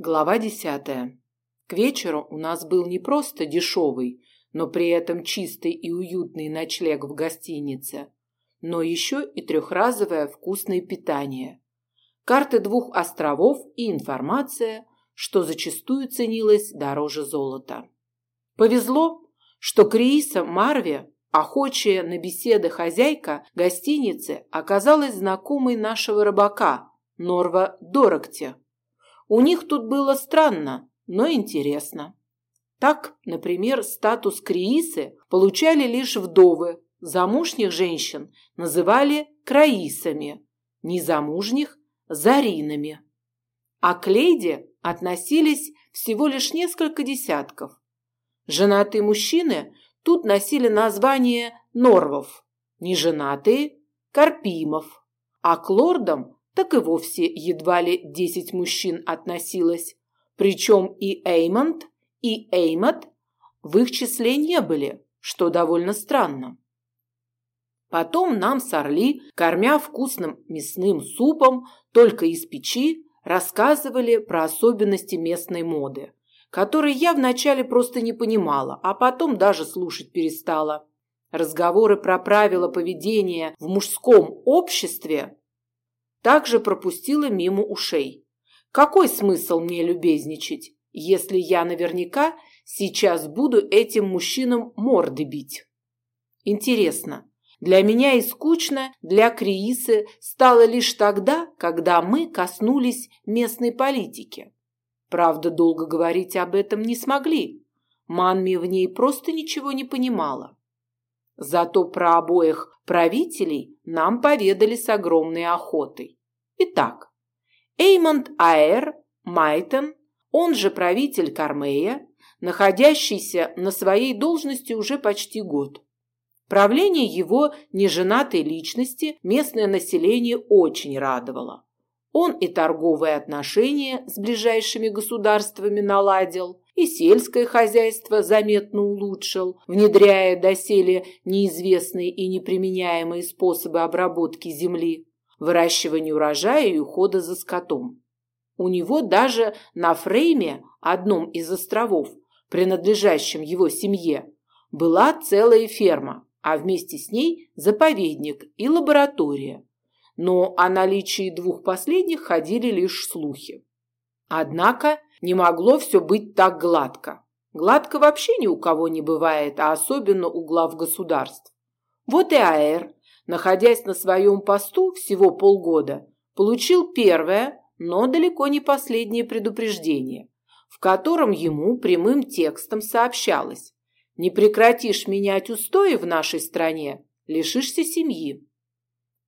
Глава десятая. К вечеру у нас был не просто дешевый, но при этом чистый и уютный ночлег в гостинице, но еще и трехразовое вкусное питание. Карты двух островов и информация, что зачастую ценилась дороже золота. Повезло, что Крииса Марве, охочая на беседы хозяйка гостиницы, оказалась знакомой нашего рыбака Норва Дорогте. У них тут было странно, но интересно. Так, например, статус Криисы получали лишь вдовы, замужних женщин называли краисами, незамужних – заринами. А к леди относились всего лишь несколько десятков. Женатые мужчины тут носили название норвов, неженатые – карпимов, а к лордам так и вовсе едва ли десять мужчин относилось. Причем и Эймонд, и Эймот в их числе не были, что довольно странно. Потом нам с Орли, кормя вкусным мясным супом только из печи, рассказывали про особенности местной моды, которые я вначале просто не понимала, а потом даже слушать перестала. Разговоры про правила поведения в мужском обществе также пропустила мимо ушей. Какой смысл мне любезничать, если я наверняка сейчас буду этим мужчинам морды бить? Интересно, для меня и скучно, для Криисы стало лишь тогда, когда мы коснулись местной политики. Правда, долго говорить об этом не смогли. Манми в ней просто ничего не понимала. Зато про обоих правителей нам поведали с огромной охотой. Итак, Эймонд Аэр Майтон, он же правитель Кармея, находящийся на своей должности уже почти год. Правление его неженатой личности местное население очень радовало. Он и торговые отношения с ближайшими государствами наладил, и сельское хозяйство заметно улучшил, внедряя доселе неизвестные и неприменяемые способы обработки земли, выращивания урожая и ухода за скотом. У него даже на Фрейме, одном из островов, принадлежащем его семье, была целая ферма, а вместе с ней заповедник и лаборатория. Но о наличии двух последних ходили лишь слухи. Однако не могло все быть так гладко. Гладко вообще ни у кого не бывает, а особенно у глав государств. Вот и Аэр, находясь на своем посту всего полгода, получил первое, но далеко не последнее предупреждение, в котором ему прямым текстом сообщалось «Не прекратишь менять устои в нашей стране, лишишься семьи».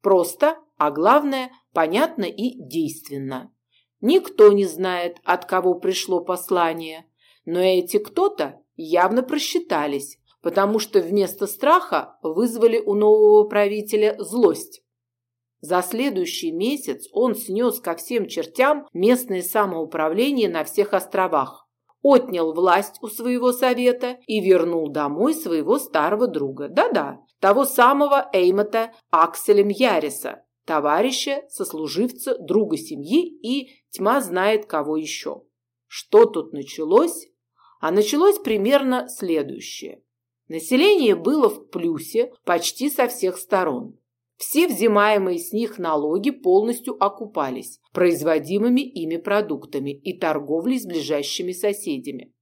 Просто, а главное, понятно и действенно. Никто не знает, от кого пришло послание, но эти кто-то явно просчитались, потому что вместо страха вызвали у нового правителя злость. За следующий месяц он снес ко всем чертям местное самоуправление на всех островах, отнял власть у своего совета и вернул домой своего старого друга. Да-да, того самого Эймота Акселем Яриса, товарища, сослуживца, друга семьи и тьма знает кого еще. Что тут началось? А началось примерно следующее. Население было в плюсе почти со всех сторон. Все взимаемые с них налоги полностью окупались производимыми ими продуктами и торговлей с ближайшими соседями.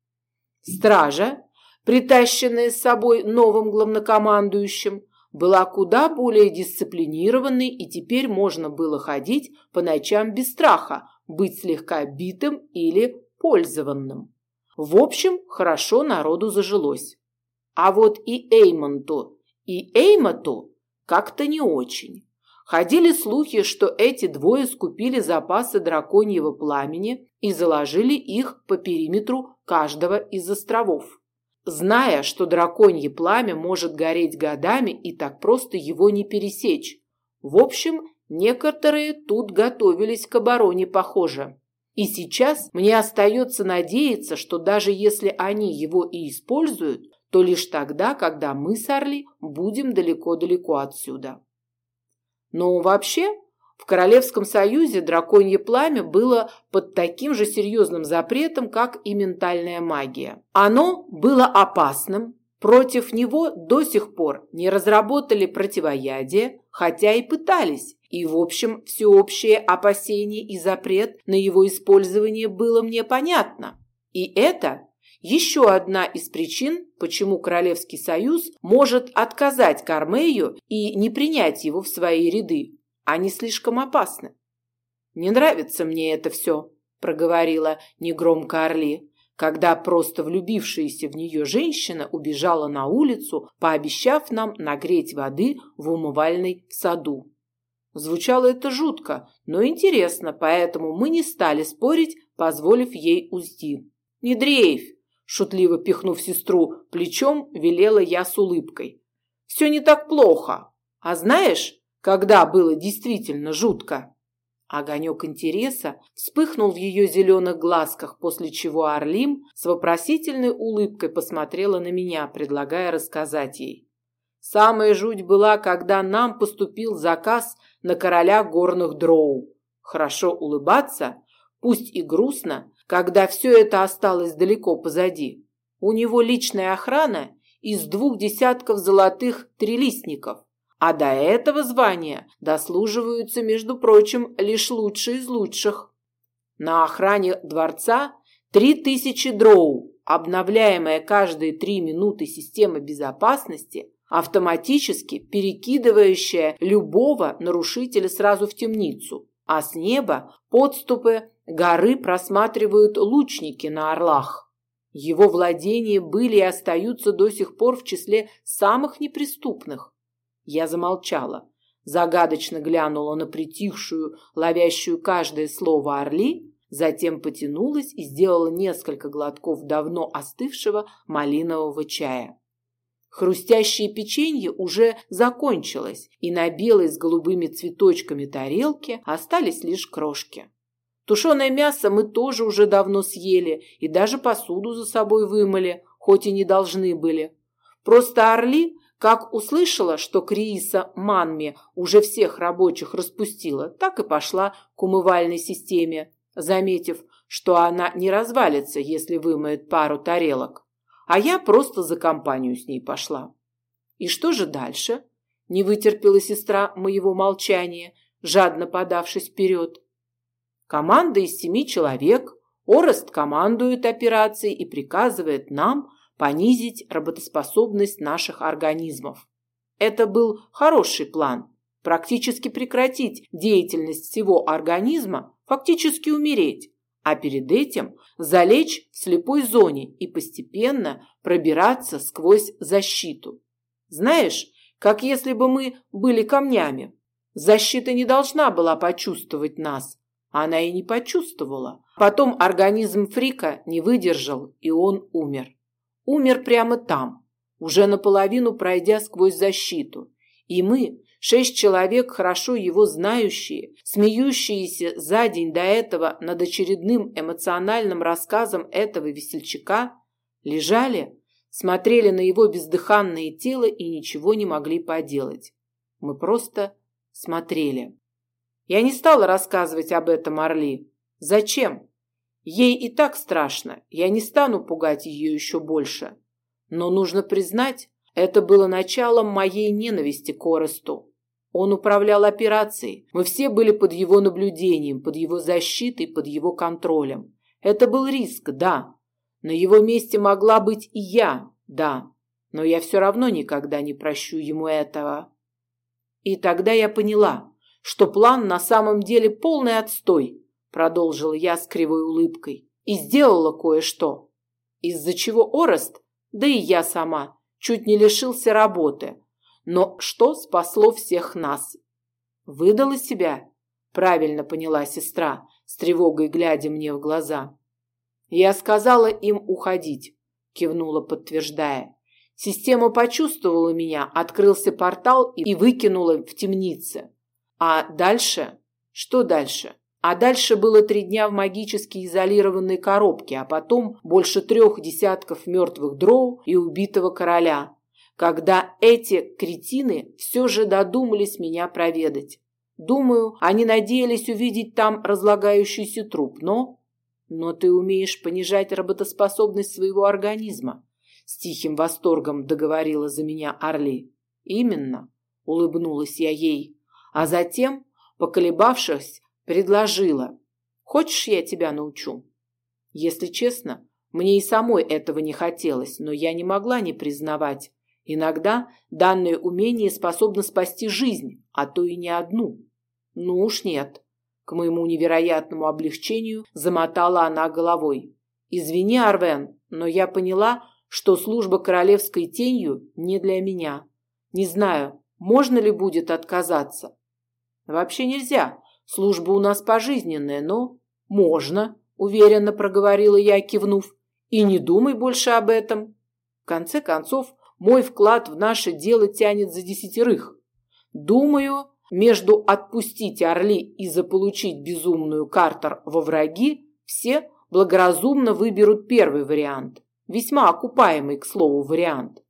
Стража, притащенная с собой новым главнокомандующим, была куда более дисциплинированной, и теперь можно было ходить по ночам без страха, быть слегка битым или пользованным. В общем, хорошо народу зажилось. А вот и Эймонту, и Эймоту как-то не очень. Ходили слухи, что эти двое скупили запасы драконьего пламени и заложили их по периметру каждого из островов зная, что драконье пламя может гореть годами и так просто его не пересечь. В общем, некоторые тут готовились к обороне, похоже. И сейчас мне остается надеяться, что даже если они его и используют, то лишь тогда, когда мы с Орли будем далеко-далеко отсюда. Но вообще, В Королевском Союзе драконье пламя было под таким же серьезным запретом, как и ментальная магия. Оно было опасным, против него до сих пор не разработали противоядие, хотя и пытались. И, в общем, всеобщее опасение и запрет на его использование было мне понятно. И это еще одна из причин, почему Королевский Союз может отказать Кармею и не принять его в свои ряды. Они слишком опасны. «Не нравится мне это все», – проговорила негромко Орли, когда просто влюбившаяся в нее женщина убежала на улицу, пообещав нам нагреть воды в умывальной саду. Звучало это жутко, но интересно, поэтому мы не стали спорить, позволив ей уйти. «Не дрейфь!» Шутливо пихнув сестру плечом, велела я с улыбкой. «Все не так плохо. А знаешь, когда было действительно жутко?» Огонек интереса вспыхнул в ее зеленых глазках, после чего Орлим с вопросительной улыбкой посмотрела на меня, предлагая рассказать ей. Самая жуть была, когда нам поступил заказ на короля горных дроу. Хорошо улыбаться, пусть и грустно, когда все это осталось далеко позади. У него личная охрана из двух десятков золотых трилистников, а до этого звания дослуживаются, между прочим, лишь лучшие из лучших. На охране дворца три тысячи дроу, обновляемая каждые три минуты система безопасности, автоматически перекидывающая любого нарушителя сразу в темницу, а с неба подступы горы просматривают лучники на орлах. Его владения были и остаются до сих пор в числе самых неприступных. Я замолчала, загадочно глянула на притихшую, ловящую каждое слово орли, затем потянулась и сделала несколько глотков давно остывшего малинового чая. Хрустящее печенье уже закончилось, и на белой с голубыми цветочками тарелке остались лишь крошки. Тушеное мясо мы тоже уже давно съели и даже посуду за собой вымыли, хоть и не должны были. Просто Орли, как услышала, что Крииса Манми уже всех рабочих распустила, так и пошла к умывальной системе, заметив, что она не развалится, если вымоет пару тарелок. А я просто за компанию с ней пошла. И что же дальше? Не вытерпела сестра моего молчания, жадно подавшись вперед. Команда из семи человек. Орест командует операцией и приказывает нам понизить работоспособность наших организмов. Это был хороший план. Практически прекратить деятельность всего организма, фактически умереть, а перед этим залечь в слепой зоне и постепенно пробираться сквозь защиту. Знаешь, как если бы мы были камнями. Защита не должна была почувствовать нас, она и не почувствовала. Потом организм Фрика не выдержал, и он умер. Умер прямо там, уже наполовину пройдя сквозь защиту. И мы, шесть человек, хорошо его знающие, смеющиеся за день до этого над очередным эмоциональным рассказом этого весельчака, лежали, смотрели на его бездыханное тело и ничего не могли поделать. Мы просто смотрели. Я не стала рассказывать об этом Орли. Зачем? Ей и так страшно. Я не стану пугать ее еще больше. Но нужно признать, это было началом моей ненависти к Оресту. Он управлял операцией. Мы все были под его наблюдением, под его защитой, под его контролем. Это был риск, да. На его месте могла быть и я, да. Но я все равно никогда не прощу ему этого. И тогда я поняла, что план на самом деле полный отстой, продолжила я с кривой улыбкой. И сделала кое-что, из-за чего Орест, да и я сама, чуть не лишился работы. Но что спасло всех нас? Выдала себя? Правильно поняла сестра, с тревогой глядя мне в глаза. Я сказала им уходить, кивнула, подтверждая. Система почувствовала меня, открылся портал и выкинула в темнице. А дальше? Что дальше? А дальше было три дня в магически изолированной коробке, а потом больше трех десятков мертвых дроу и убитого короля, когда эти кретины все же додумались меня проведать. Думаю, они надеялись увидеть там разлагающийся труп, но... Но ты умеешь понижать работоспособность своего организма. С тихим восторгом договорила за меня Орли. Именно, улыбнулась я ей. А затем, поколебавшись, предложила. Хочешь, я тебя научу? Если честно, мне и самой этого не хотелось, но я не могла не признавать. Иногда данное умение способно спасти жизнь, а то и не одну. Ну уж нет. К моему невероятному облегчению замотала она головой. Извини, Арвен, но я поняла, что служба королевской тенью не для меня. Не знаю, можно ли будет отказаться. Вообще нельзя. Служба у нас пожизненная, но можно, уверенно проговорила я, кивнув. И не думай больше об этом. В конце концов, мой вклад в наше дело тянет за десятерых. Думаю, между отпустить Орли и заполучить безумную Картер во враги все благоразумно выберут первый вариант. Весьма окупаемый, к слову, вариант.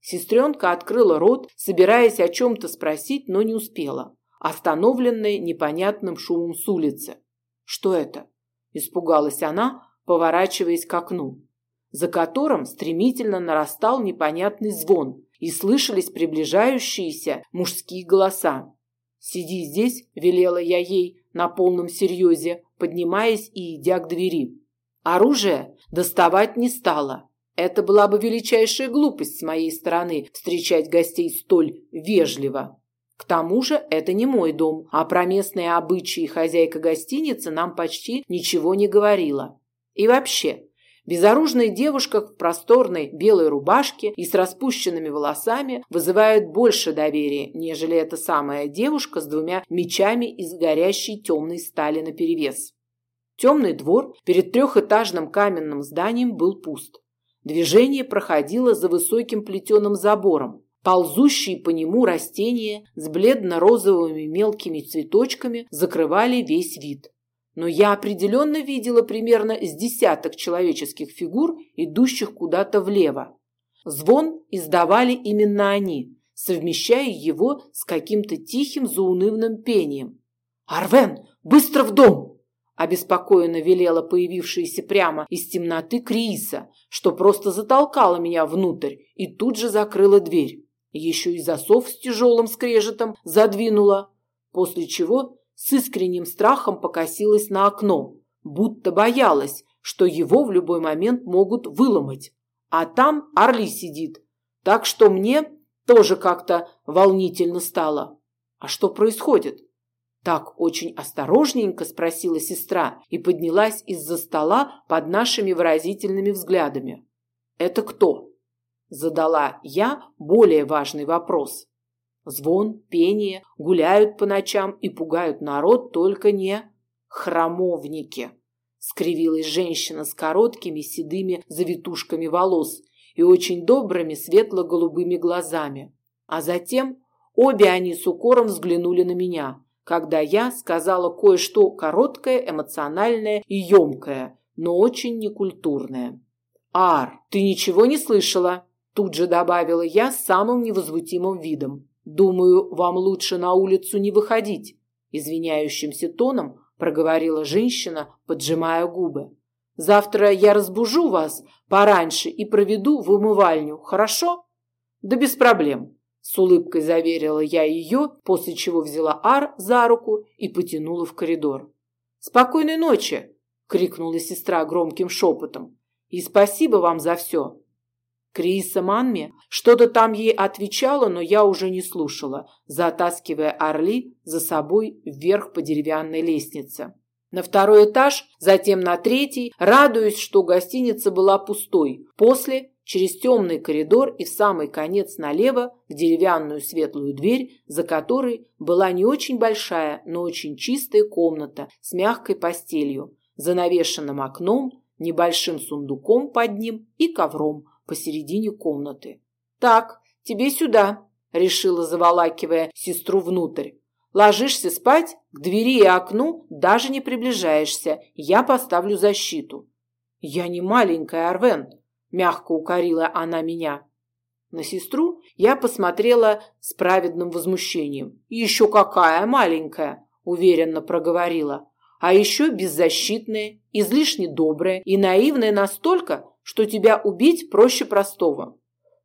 Сестренка открыла рот, собираясь о чем-то спросить, но не успела, остановленная непонятным шумом с улицы. «Что это?» – испугалась она, поворачиваясь к окну, за которым стремительно нарастал непонятный звон, и слышались приближающиеся мужские голоса. «Сиди здесь», – велела я ей на полном серьезе, поднимаясь и идя к двери. Оружие доставать не стала. Это была бы величайшая глупость с моей стороны встречать гостей столь вежливо. К тому же это не мой дом, а про местные обычаи хозяйка гостиницы нам почти ничего не говорила. И вообще, Безоружная девушка в просторной белой рубашке и с распущенными волосами вызывает больше доверия, нежели эта самая девушка с двумя мечами из горящей темной стали наперевес. Темный двор перед трехэтажным каменным зданием был пуст. Движение проходило за высоким плетеным забором. Ползущие по нему растения с бледно-розовыми мелкими цветочками закрывали весь вид но я определенно видела примерно с десяток человеческих фигур, идущих куда-то влево. Звон издавали именно они, совмещая его с каким-то тихим заунывным пением. «Арвен, быстро в дом!» обеспокоенно велела появившаяся прямо из темноты Крииса, что просто затолкала меня внутрь и тут же закрыла дверь. Еще и засов с тяжелым скрежетом задвинула, после чего с искренним страхом покосилась на окно, будто боялась, что его в любой момент могут выломать. А там Орли сидит, так что мне тоже как-то волнительно стало. А что происходит? Так очень осторожненько спросила сестра и поднялась из-за стола под нашими выразительными взглядами. Это кто? Задала я более важный вопрос. Звон, пение, гуляют по ночам и пугают народ только не храмовники. Скривилась женщина с короткими седыми завитушками волос и очень добрыми светло-голубыми глазами. А затем обе они с укором взглянули на меня, когда я сказала кое-что короткое, эмоциональное и емкое, но очень некультурное. «Ар, ты ничего не слышала?» Тут же добавила я самым невозмутимым видом. Думаю, вам лучше на улицу не выходить, извиняющимся тоном проговорила женщина, поджимая губы. Завтра я разбужу вас пораньше и проведу в умывальню, хорошо? Да без проблем, с улыбкой заверила я ее, после чего взяла Ар за руку и потянула в коридор. Спокойной ночи, крикнула сестра громким шепотом. И спасибо вам за все. Криса Манми что-то там ей отвечала, но я уже не слушала, затаскивая Орли за собой вверх по деревянной лестнице. На второй этаж, затем на третий, радуясь, что гостиница была пустой. После через темный коридор и в самый конец налево в деревянную светлую дверь, за которой была не очень большая, но очень чистая комната с мягкой постелью, занавешенным окном, небольшим сундуком под ним и ковром, посередине комнаты. «Так, тебе сюда», – решила, заволакивая сестру внутрь. «Ложишься спать, к двери и окну даже не приближаешься, я поставлю защиту». «Я не маленькая, Арвен», – мягко укорила она меня. На сестру Я посмотрела с праведным возмущением. «Еще какая маленькая!» – уверенно проговорила. «А еще беззащитная, излишне добрая и наивная настолько, что тебя убить проще простого».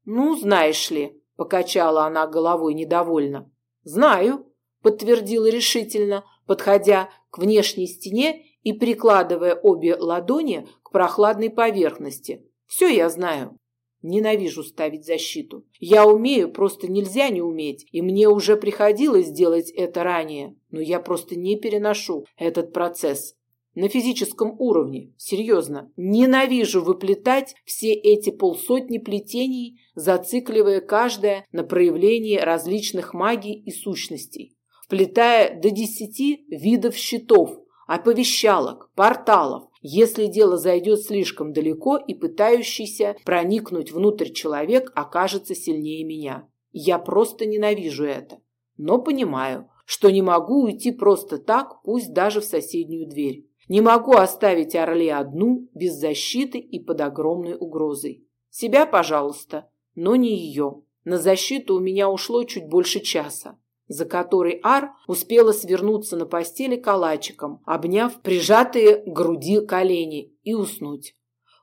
«Ну, знаешь ли», – покачала она головой недовольно. «Знаю», – подтвердила решительно, подходя к внешней стене и прикладывая обе ладони к прохладной поверхности. «Все я знаю». Ненавижу ставить защиту. Я умею, просто нельзя не уметь, и мне уже приходилось делать это ранее, но я просто не переношу этот процесс. На физическом уровне, серьезно. Ненавижу выплетать все эти полсотни плетений, зацикливая каждое на проявлении различных магий и сущностей. Вплетая до десяти видов щитов, оповещалок, порталов, если дело зайдет слишком далеко и пытающийся проникнуть внутрь человек окажется сильнее меня. Я просто ненавижу это. Но понимаю, что не могу уйти просто так, пусть даже в соседнюю дверь. Не могу оставить Орли одну, без защиты и под огромной угрозой. Себя, пожалуйста, но не ее. На защиту у меня ушло чуть больше часа за который Ар успела свернуться на постели калачиком, обняв прижатые к груди колени и уснуть.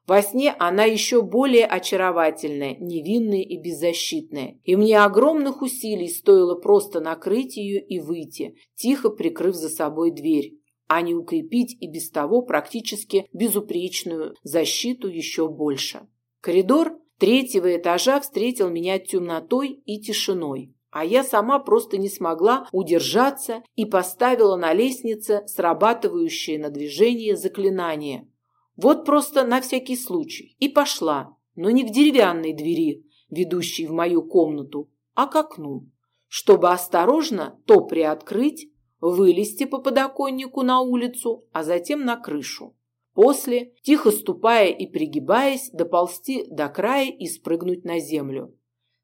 Во сне она еще более очаровательная, невинная и беззащитная, и мне огромных усилий стоило просто накрыть ее и выйти, тихо прикрыв за собой дверь, а не укрепить и без того практически безупречную защиту еще больше. Коридор третьего этажа встретил меня темнотой и тишиной а я сама просто не смогла удержаться и поставила на лестнице срабатывающее на движение заклинание. Вот просто на всякий случай. И пошла, но не к деревянной двери, ведущей в мою комнату, а к окну, чтобы осторожно то приоткрыть, вылезти по подоконнику на улицу, а затем на крышу. После, тихо ступая и пригибаясь, доползти до края и спрыгнуть на землю.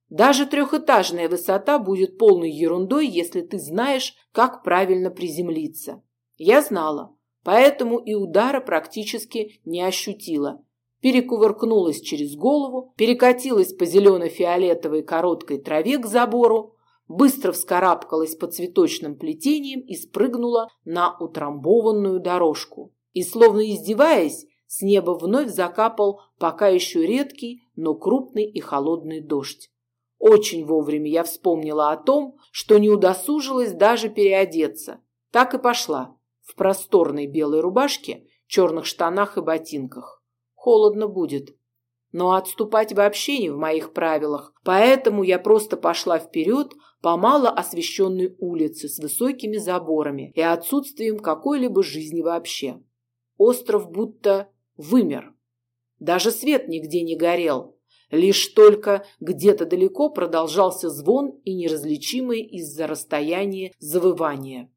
Даже трехэтажная высота будет полной ерундой, если ты знаешь, как правильно приземлиться. Я знала, поэтому и удара практически не ощутила. Перекувыркнулась через голову, перекатилась по зелено-фиолетовой короткой траве к забору, быстро вскарабкалась по цветочным плетениям и спрыгнула на утрамбованную дорожку. И, словно издеваясь, с неба вновь закапал пока еще редкий, но крупный и холодный дождь. Очень вовремя я вспомнила о том, что не удосужилась даже переодеться. Так и пошла в просторной белой рубашке, черных штанах и ботинках. Холодно будет. Но отступать вообще не в моих правилах, поэтому я просто пошла вперед по мало освещенной улице с высокими заборами и отсутствием какой-либо жизни вообще. Остров будто вымер. Даже свет нигде не горел, Лишь только где-то далеко продолжался звон и неразличимые из-за расстояния завывания.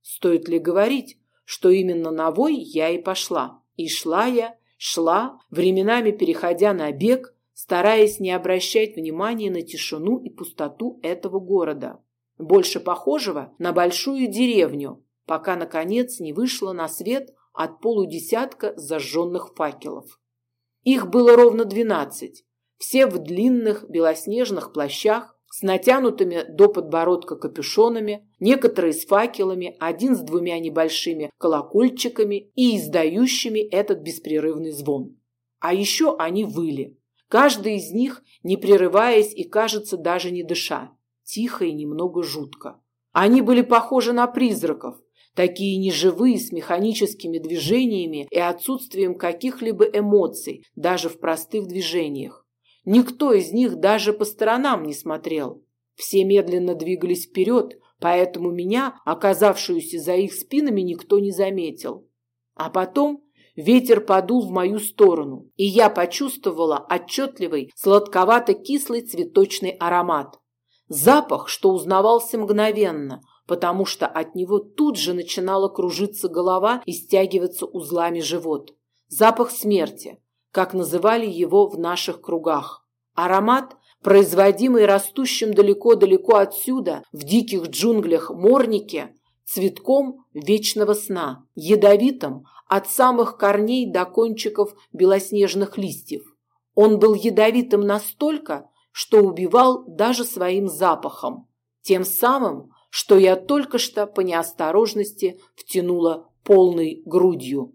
Стоит ли говорить, что именно на вой я и пошла. И шла я, шла, временами переходя на бег, стараясь не обращать внимания на тишину и пустоту этого города, больше похожего на большую деревню, пока, наконец, не вышла на свет от полудесятка зажженных факелов. Их было ровно двенадцать, все в длинных белоснежных плащах, с натянутыми до подбородка капюшонами, некоторые с факелами, один с двумя небольшими колокольчиками и издающими этот беспрерывный звон. А еще они выли. Каждый из них, не прерываясь и, кажется, даже не дыша. Тихо и немного жутко. Они были похожи на призраков, такие неживые, с механическими движениями и отсутствием каких-либо эмоций, даже в простых движениях. Никто из них даже по сторонам не смотрел. Все медленно двигались вперед, поэтому меня, оказавшуюся за их спинами, никто не заметил. А потом ветер подул в мою сторону, и я почувствовала отчетливый сладковато-кислый цветочный аромат. Запах, что узнавался мгновенно, потому что от него тут же начинала кружиться голова и стягиваться узлами живот. Запах смерти, как называли его в наших кругах. Аромат, производимый растущим далеко-далеко отсюда, в диких джунглях морнике, цветком вечного сна, ядовитым от самых корней до кончиков белоснежных листьев. Он был ядовитым настолько, что убивал даже своим запахом, тем самым, что я только что по неосторожности втянула полной грудью.